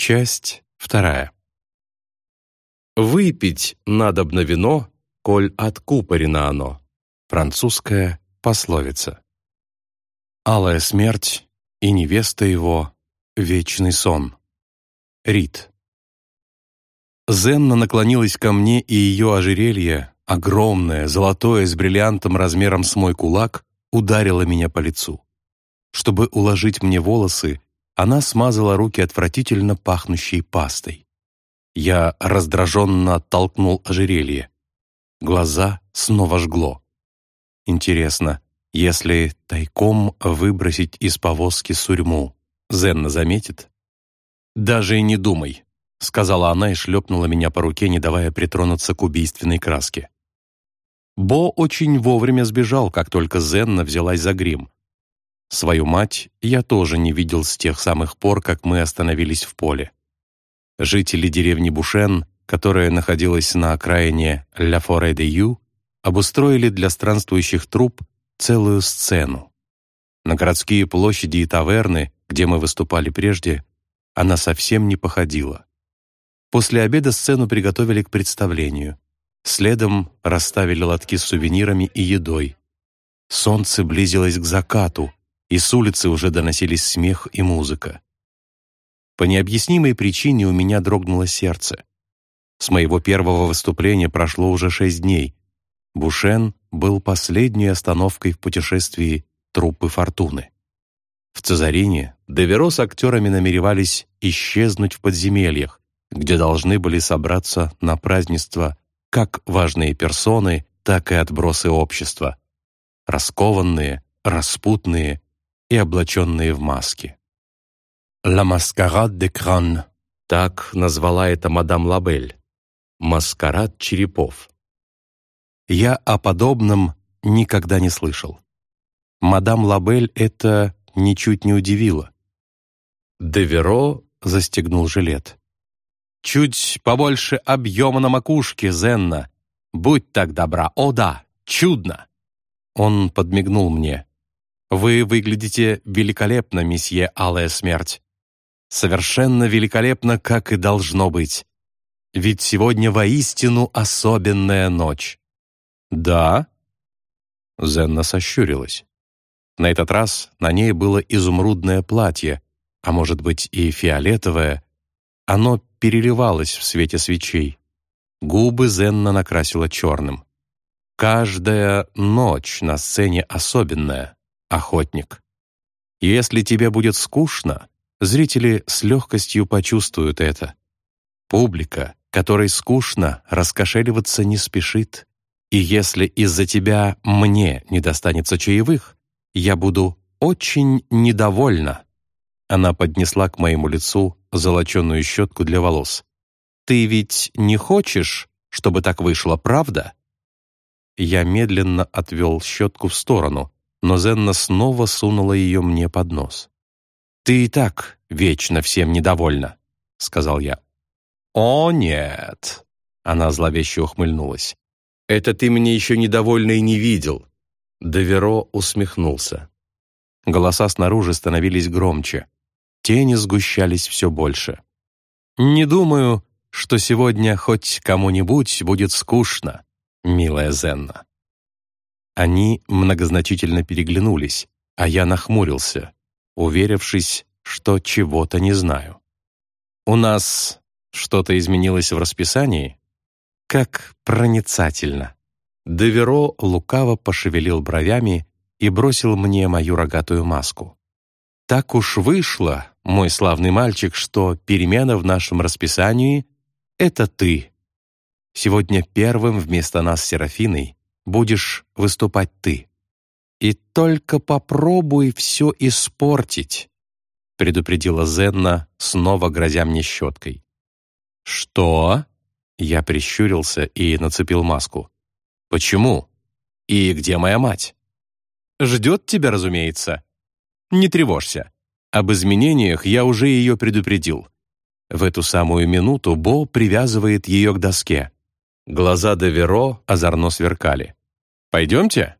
Часть вторая. «Выпить надобно вино, коль откупорено оно». Французская пословица. Алая смерть и невеста его — вечный сон. Рид. Зенна наклонилась ко мне, и ее ожерелье, огромное, золотое, с бриллиантом размером с мой кулак, ударило меня по лицу. Чтобы уложить мне волосы, она смазала руки отвратительно пахнущей пастой. Я раздраженно оттолкнул ожерелье. Глаза снова жгло. Интересно, если тайком выбросить из повозки сурьму, Зенна заметит? «Даже и не думай», — сказала она и шлепнула меня по руке, не давая притронуться к убийственной краске. Бо очень вовремя сбежал, как только Зенна взялась за грим. Свою мать я тоже не видел с тех самых пор, как мы остановились в поле. Жители деревни Бушен, которая находилась на окраине Ля Форе де Ю, обустроили для странствующих труп целую сцену. На городские площади и таверны, где мы выступали прежде, она совсем не походила. После обеда сцену приготовили к представлению. Следом расставили лотки с сувенирами и едой. Солнце близилось к закату, и с улицы уже доносились смех и музыка. По необъяснимой причине у меня дрогнуло сердце. С моего первого выступления прошло уже шесть дней. Бушен был последней остановкой в путешествии труппы «Фортуны». В Цезарине Деверо с актерами намеревались исчезнуть в подземельях, где должны были собраться на празднество как важные персоны, так и отбросы общества. Раскованные, распутные и облаченные в маски. «La mascarade de crâne» — так назвала это мадам Лабель. «Маскарад черепов». Я о подобном никогда не слышал. Мадам Лабель это ничуть не удивило. Деверо застегнул жилет. «Чуть побольше объема на макушке, Зенна. Будь так добра. О да, чудно!» Он подмигнул мне. Вы выглядите великолепно, месье Алая Смерть. Совершенно великолепно, как и должно быть. Ведь сегодня воистину особенная ночь. Да? Зенна сощурилась. На этот раз на ней было изумрудное платье, а может быть и фиолетовое. Оно переливалось в свете свечей. Губы Зенна накрасила черным. Каждая ночь на сцене особенная охотник. Если тебе будет скучно, зрители с легкостью почувствуют это. Публика, которой скучно, раскошеливаться не спешит. И если из-за тебя мне не достанется чаевых, я буду очень недовольна. Она поднесла к моему лицу золоченую щетку для волос. «Ты ведь не хочешь, чтобы так вышло, правда?» Я медленно отвел щетку в сторону, но Зенна снова сунула ее мне под нос. «Ты и так вечно всем недовольна», — сказал я. «О, нет!» — она зловеще ухмыльнулась. «Это ты мне еще недовольна и не видел». Деверо усмехнулся. Голоса снаружи становились громче. Тени сгущались все больше. «Не думаю, что сегодня хоть кому-нибудь будет скучно, милая Зенна». Они многозначительно переглянулись, а я нахмурился, уверившись, что чего-то не знаю. «У нас что-то изменилось в расписании?» «Как проницательно!» Деверо лукаво пошевелил бровями и бросил мне мою рогатую маску. «Так уж вышло, мой славный мальчик, что перемена в нашем расписании — это ты. Сегодня первым вместо нас с Серафиной будешь выступать ты. И только попробуй все испортить, предупредила Зенна, снова грозя мне щеткой. Что? Я прищурился и нацепил маску. Почему? И где моя мать? Ждет тебя, разумеется. Не тревожься. Об изменениях я уже ее предупредил. В эту самую минуту Бо привязывает ее к доске. Глаза Деверо озорно сверкали. «Пойдемте?»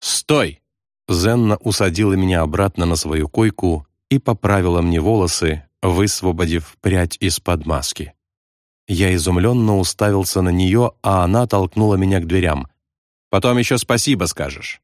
«Стой!» Зенна усадила меня обратно на свою койку и поправила мне волосы, высвободив прядь из-под маски. Я изумленно уставился на нее, а она толкнула меня к дверям. «Потом еще спасибо скажешь».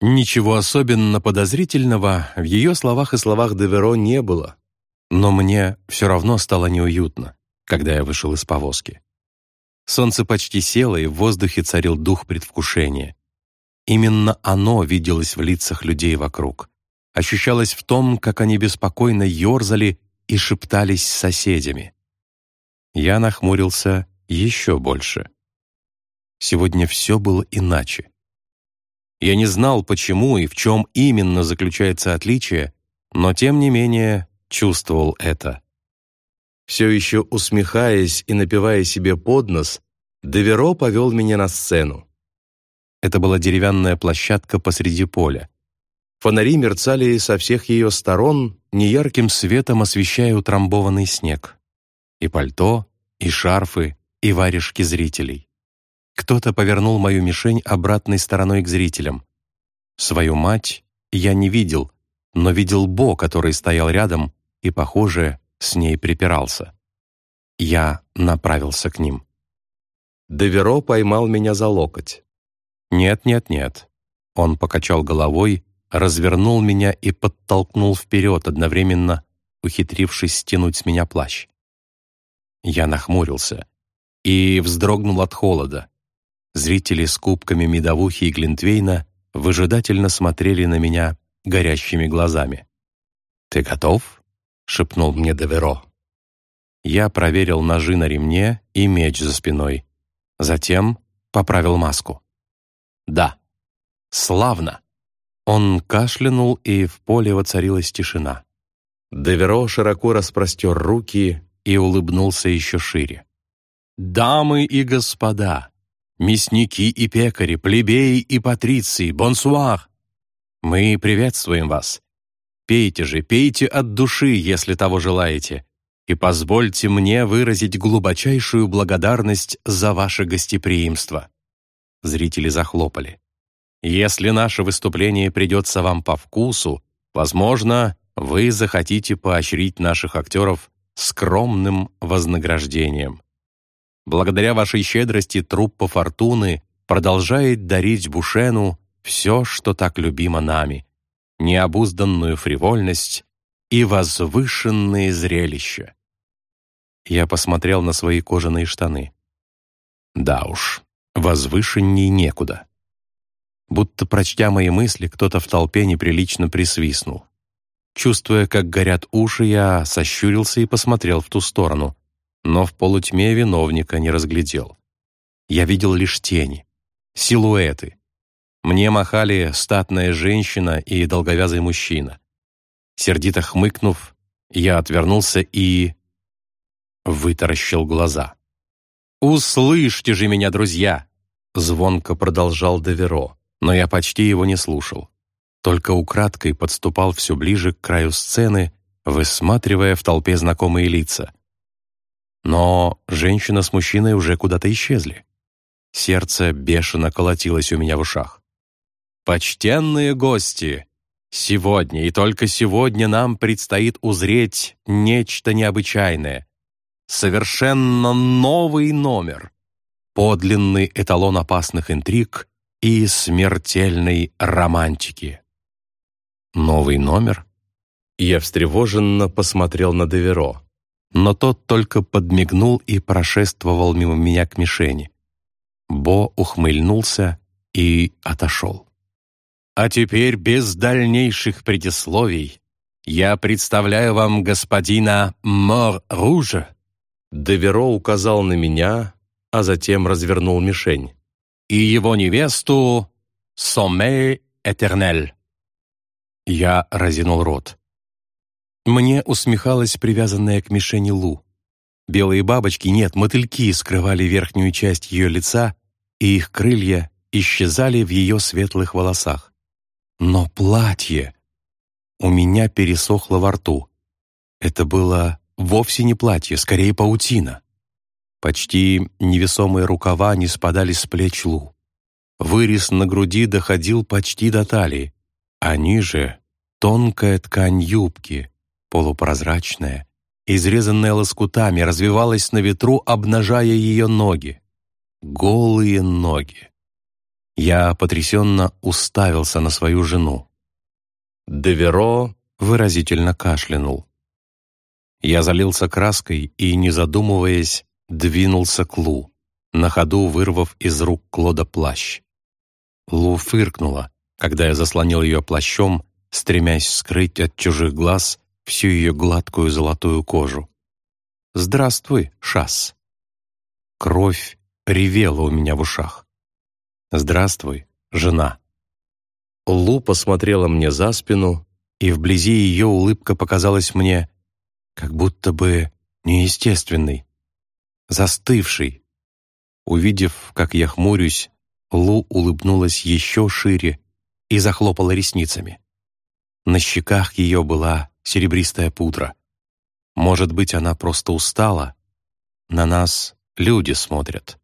Ничего особенно подозрительного в ее словах и словах Деверо не было, но мне все равно стало неуютно, когда я вышел из повозки. Солнце почти село, и в воздухе царил дух предвкушения. Именно оно виделось в лицах людей вокруг. Ощущалось в том, как они беспокойно ерзали и шептались с соседями. Я нахмурился еще больше. Сегодня все было иначе. Я не знал, почему и в чем именно заключается отличие, но тем не менее чувствовал это. Все еще усмехаясь и напивая себе под нос, Деверо повел меня на сцену. Это была деревянная площадка посреди поля. Фонари мерцали со всех ее сторон, неярким светом освещая утрамбованный снег. И пальто, и шарфы, и варежки зрителей. Кто-то повернул мою мишень обратной стороной к зрителям. Свою мать я не видел, но видел Бо, который стоял рядом и, похоже, с ней припирался. Я направился к ним. Деверо поймал меня за локоть. «Нет, нет, нет». Он покачал головой, развернул меня и подтолкнул вперед, одновременно ухитрившись стянуть с меня плащ. Я нахмурился и вздрогнул от холода. Зрители с кубками медовухи и глинтвейна выжидательно смотрели на меня горящими глазами. «Ты готов?» — шепнул мне Деверо. Я проверил ножи на ремне и меч за спиной. Затем поправил маску. «Да». «Славно!» Он кашлянул, и в поле воцарилась тишина. Деверо широко распростер руки и улыбнулся еще шире. «Дамы и господа, мясники и пекари, плебеи и патриции, бонсуар! Мы приветствуем вас. Пейте же, пейте от души, если того желаете, и позвольте мне выразить глубочайшую благодарность за ваше гостеприимство». Зрители захлопали. «Если наше выступление придется вам по вкусу, возможно, вы захотите поощрить наших актеров скромным вознаграждением. Благодаря вашей щедрости труппа Фортуны продолжает дарить Бушену все, что так любимо нами, необузданную фривольность и возвышенные зрелища. Я посмотрел на свои кожаные штаны. Да уж, возвышенней некуда. Будто прочтя мои мысли, кто-то в толпе неприлично присвистнул. Чувствуя, как горят уши, я сощурился и посмотрел в ту сторону — но в полутьме виновника не разглядел. Я видел лишь тени, силуэты. Мне махали статная женщина и долговязый мужчина. Сердито хмыкнув, я отвернулся и... вытаращил глаза. «Услышьте же меня, друзья!» Звонко продолжал Деверо, но я почти его не слушал. Только украдкой подступал все ближе к краю сцены, высматривая в толпе знакомые лица. Но женщина с мужчиной уже куда-то исчезли. Сердце бешено колотилось у меня в ушах. «Почтенные гости! Сегодня и только сегодня нам предстоит узреть нечто необычайное. Совершенно новый номер. Подлинный эталон опасных интриг и смертельной романтики». «Новый номер?» Я встревоженно посмотрел на Деверо но тот только подмигнул и прошествовал мимо меня к мишени. Бо ухмыльнулся и отошел. «А теперь без дальнейших предисловий я представляю вам господина Мор-Ружа». Деверо указал на меня, а затем развернул мишень. «И его невесту Сомме Этернель». Я разинул рот. Мне усмехалась привязанная к мишени Лу. Белые бабочки, нет, мотыльки скрывали верхнюю часть ее лица, и их крылья исчезали в ее светлых волосах. Но платье! У меня пересохло во рту. Это было вовсе не платье, скорее паутина. Почти невесомые рукава не спадали с плеч Лу. Вырез на груди доходил почти до талии, а ниже — тонкая ткань юбки, полупрозрачная, изрезанная лоскутами, развивалась на ветру, обнажая ее ноги. Голые ноги. Я потрясенно уставился на свою жену. Деверо выразительно кашлянул. Я залился краской и, не задумываясь, двинулся к Лу, на ходу вырвав из рук Клода плащ. Лу фыркнула, когда я заслонил ее плащом, стремясь скрыть от чужих глаз всю ее гладкую золотую кожу. «Здравствуй, Шас!» Кровь ревела у меня в ушах. «Здравствуй, жена!» Лу посмотрела мне за спину, и вблизи ее улыбка показалась мне как будто бы неестественной, застывшей. Увидев, как я хмурюсь, Лу улыбнулась еще шире и захлопала ресницами. На щеках ее была серебристая пудра. Может быть, она просто устала? На нас люди смотрят.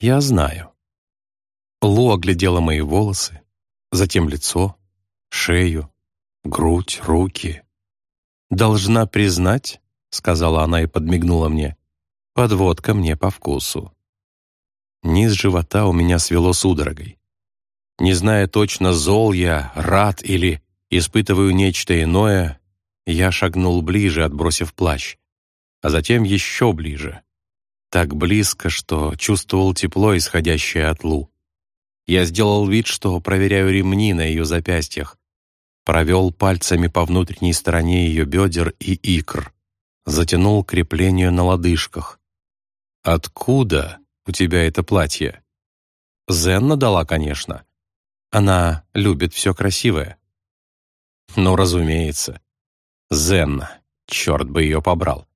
Я знаю. Лу оглядела мои волосы, затем лицо, шею, грудь, руки. «Должна признать», — сказала она и подмигнула мне, «подводка мне по вкусу». Низ живота у меня свело судорогой. Не зная точно, зол я, рад или испытываю нечто иное, я шагнул ближе, отбросив плащ, а затем еще ближе. Так близко, что чувствовал тепло, исходящее от Лу. Я сделал вид, что проверяю ремни на ее запястьях, провел пальцами по внутренней стороне ее бедер и икр, затянул крепление на лодыжках. «Откуда у тебя это платье?» Зенна дала, конечно. Она любит все красивое. Ну, разумеется. Зенна, черт бы ее побрал.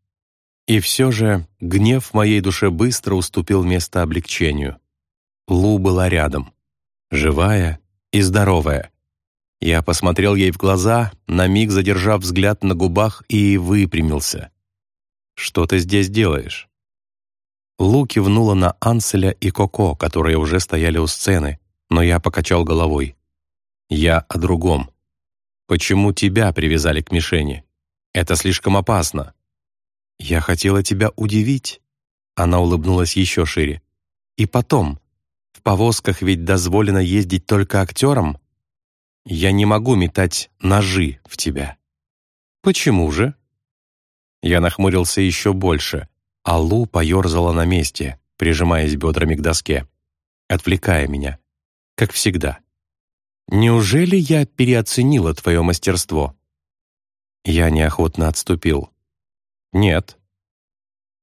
И все же гнев в моей душе быстро уступил место облегчению. Лу была рядом, живая и здоровая. Я посмотрел ей в глаза, на миг задержав взгляд на губах и выпрямился. «Что ты здесь делаешь?» Лу кивнула на Анселя и Коко, которые уже стояли у сцены, но я покачал головой. «Я о другом. Почему тебя привязали к мишени? Это слишком опасно». «Я хотела тебя удивить». Она улыбнулась еще шире. «И потом, в повозках ведь дозволено ездить только актерам». Я не могу метать ножи в тебя». «Почему же?» Я нахмурился еще больше, а Лу поерзала на месте, прижимаясь бедрами к доске, отвлекая меня, как всегда. «Неужели я переоценила твое мастерство?» Я неохотно отступил. «Нет».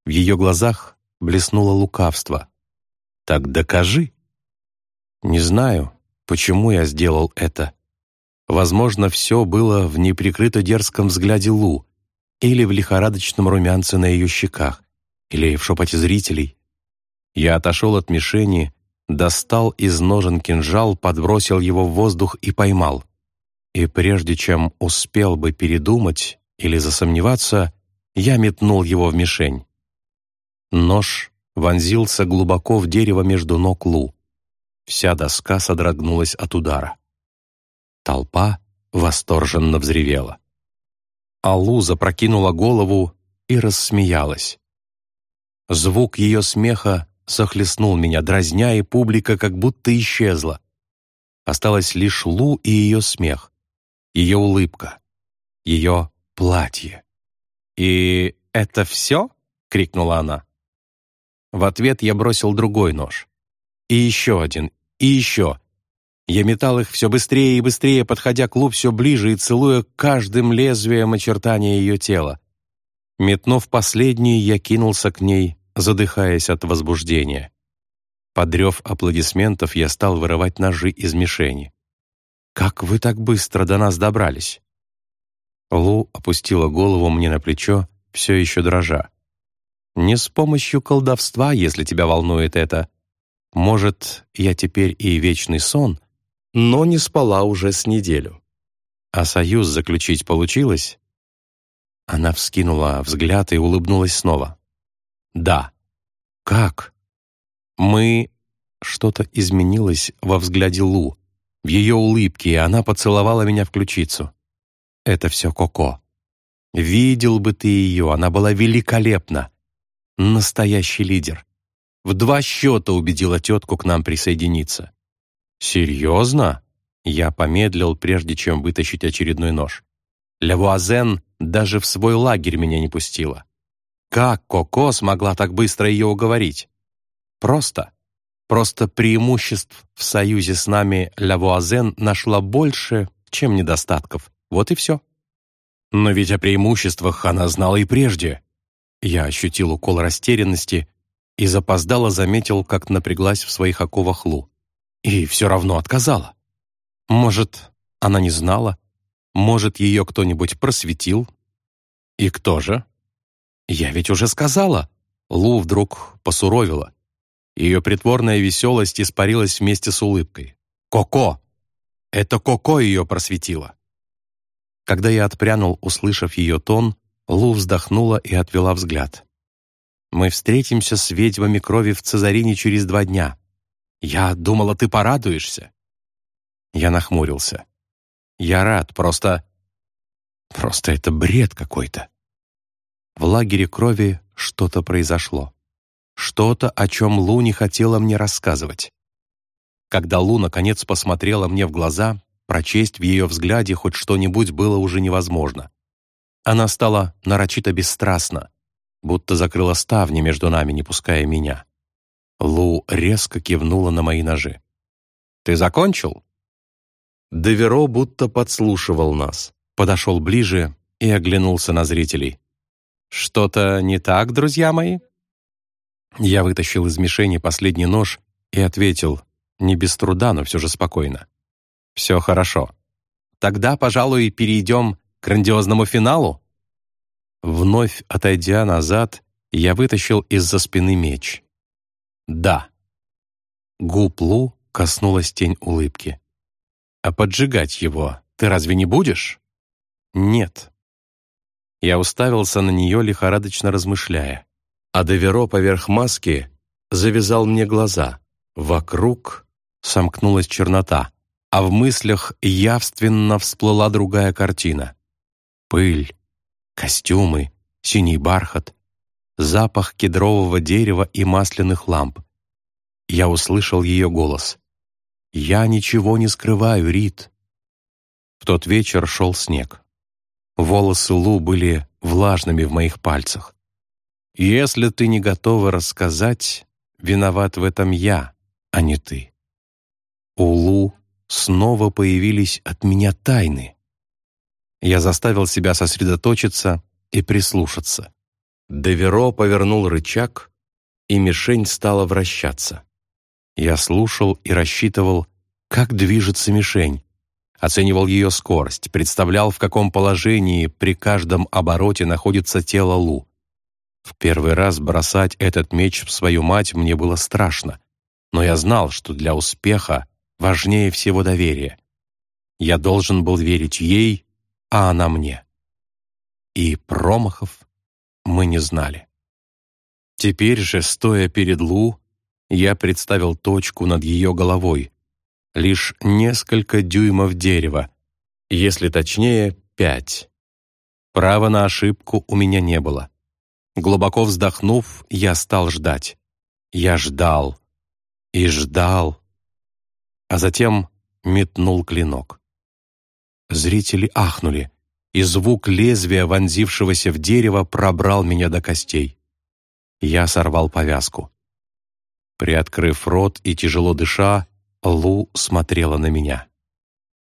В ее глазах блеснуло лукавство. «Так докажи». «Не знаю, почему я сделал это. Возможно, все было в неприкрыто дерзком взгляде Лу или в лихорадочном румянце на ее щеках, или в шепоте зрителей. Я отошел от мишени, достал из ножен кинжал, подбросил его в воздух и поймал. И прежде чем успел бы передумать или засомневаться, я метнул его в мишень. Нож вонзился глубоко в дерево между ног Лу. Вся доска содрогнулась от удара. Толпа восторженно взревела. Аллу запрокинула голову и рассмеялась. Звук ее смеха захлестнул меня, дразня, и публика как будто исчезла. Осталась лишь Лу и ее смех, ее улыбка, ее платье. «И это все?» — крикнула она. В ответ я бросил другой нож. И еще один, и еще, я метал их все быстрее и быстрее, подходя к Лу все ближе и целуя каждым лезвием очертания ее тела. Метнув последний, я кинулся к ней, задыхаясь от возбуждения. Подрев аплодисментов, я стал вырывать ножи из мишени. «Как вы так быстро до нас добрались?» Лу опустила голову мне на плечо, все еще дрожа. «Не с помощью колдовства, если тебя волнует это. Может, я теперь и вечный сон, но не спала уже с неделю. А союз заключить получилось? Она вскинула взгляд и улыбнулась снова. «Да». «Как?» «Мы...» Что-то изменилось во взгляде Лу, в ее улыбке, она поцеловала меня в ключицу. «Это все Коко». Видел бы ты ее, она была великолепна. Настоящий лидер. В два счета убедила тетку к нам присоединиться. «Серьезно?» Я помедлил, прежде чем вытащить очередной нож. Лявуазен даже в свой лагерь меня не пустила. Как Коко смогла так быстро ее уговорить? Просто. Просто преимуществ в союзе с нами Лавуазен нашла больше, чем недостатков. Вот и все. Но ведь о преимуществах она знала и прежде. Я ощутил укол растерянности и запоздало заметил, как напряглась в своих оковах Лу. И все равно отказала. Может, она не знала? Может, ее кто-нибудь просветил? И кто же? Я ведь уже сказала. Лу вдруг посуровила. Ее притворная веселость испарилась вместе с улыбкой. «Коко!» Это Коко ее просветила. Когда я отпрянул, услышав ее тон, Лу вздохнула и отвела взгляд. «Мы встретимся с ведьмами крови в Цезарине через два дня. Я думала, ты порадуешься». Я нахмурился. «Я рад, просто... Просто это бред какой-то». В лагере крови что-то произошло. Что-то, о чем Лу не хотела мне рассказывать. Когда Лу наконец посмотрела мне в глаза, прочесть в ее взгляде хоть что-нибудь было уже невозможно. Она стала нарочито бесстрастна, будто закрыла ставни между нами, не пуская меня. Лу резко кивнула на мои ножи. «Ты закончил?» Деверо будто подслушивал нас, подошел ближе и оглянулся на зрителей. «Что-то не так, друзья мои?» Я вытащил из мишени последний нож и ответил, не без труда, но все же спокойно. «Все хорошо. Тогда, пожалуй, перейдем к грандиозному финалу?» Вновь отойдя назад, я вытащил из-за спины меч. «Да». Губ Лу коснулась тень улыбки. «А поджигать его ты разве не будешь?» «Нет». Я уставился на нее, лихорадочно размышляя. А Деверо поверх маски завязал мне глаза. Вокруг сомкнулась чернота, а в мыслях явственно всплыла другая картина. Пыль, костюмы, синий бархат, запах кедрового дерева и масляных ламп. Я услышал ее голос. «Я ничего не скрываю, Рит». В тот вечер шел снег. Волосы Лу были влажными в моих пальцах. «Если ты не готова рассказать, виноват в этом я, а не ты». У Лу снова появились от меня тайны. Я заставил себя сосредоточиться и прислушаться. Деверо повернул рычаг, и мишень стала вращаться. Я слушал и рассчитывал, как движется мишень, оценивал ее скорость, представлял, в каком положении при каждом обороте находится тело Лу. В первый раз бросать этот меч в свою мать мне было страшно, но я знал, что для успеха важнее всего доверие. Я должен был верить ей, а она мне. И промахов мы не знали. Теперь же, стоя перед Лу, я представил точку над ее головой, лишь несколько дюймов дерева, если точнее, пять. Права на ошибку у меня не было. Глубоко вздохнув, я стал ждать. Я ждал и ждал, а затем метнул клинок. Зрители ахнули, и звук лезвия, вонзившегося в дерево, пробрал меня до костей. Я сорвал повязку. Приоткрыв рот и тяжело дыша, Лу смотрела на меня.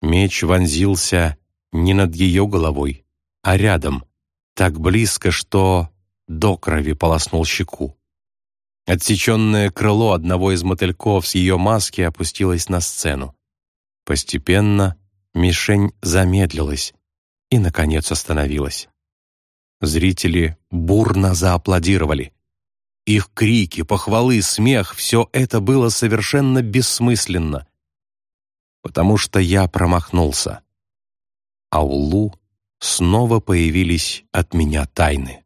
Меч вонзился не над ее головой, а рядом, так близко, что до крови полоснул щеку. Отсеченное крыло одного из мотыльков с ее маски опустилось на сцену. Постепенно мишень замедлилась и, наконец, остановилась. Зрители бурно зааплодировали. Их крики, похвалы, смех — все это было совершенно бессмысленно, потому что я промахнулся. А у Лу снова появились от меня тайны.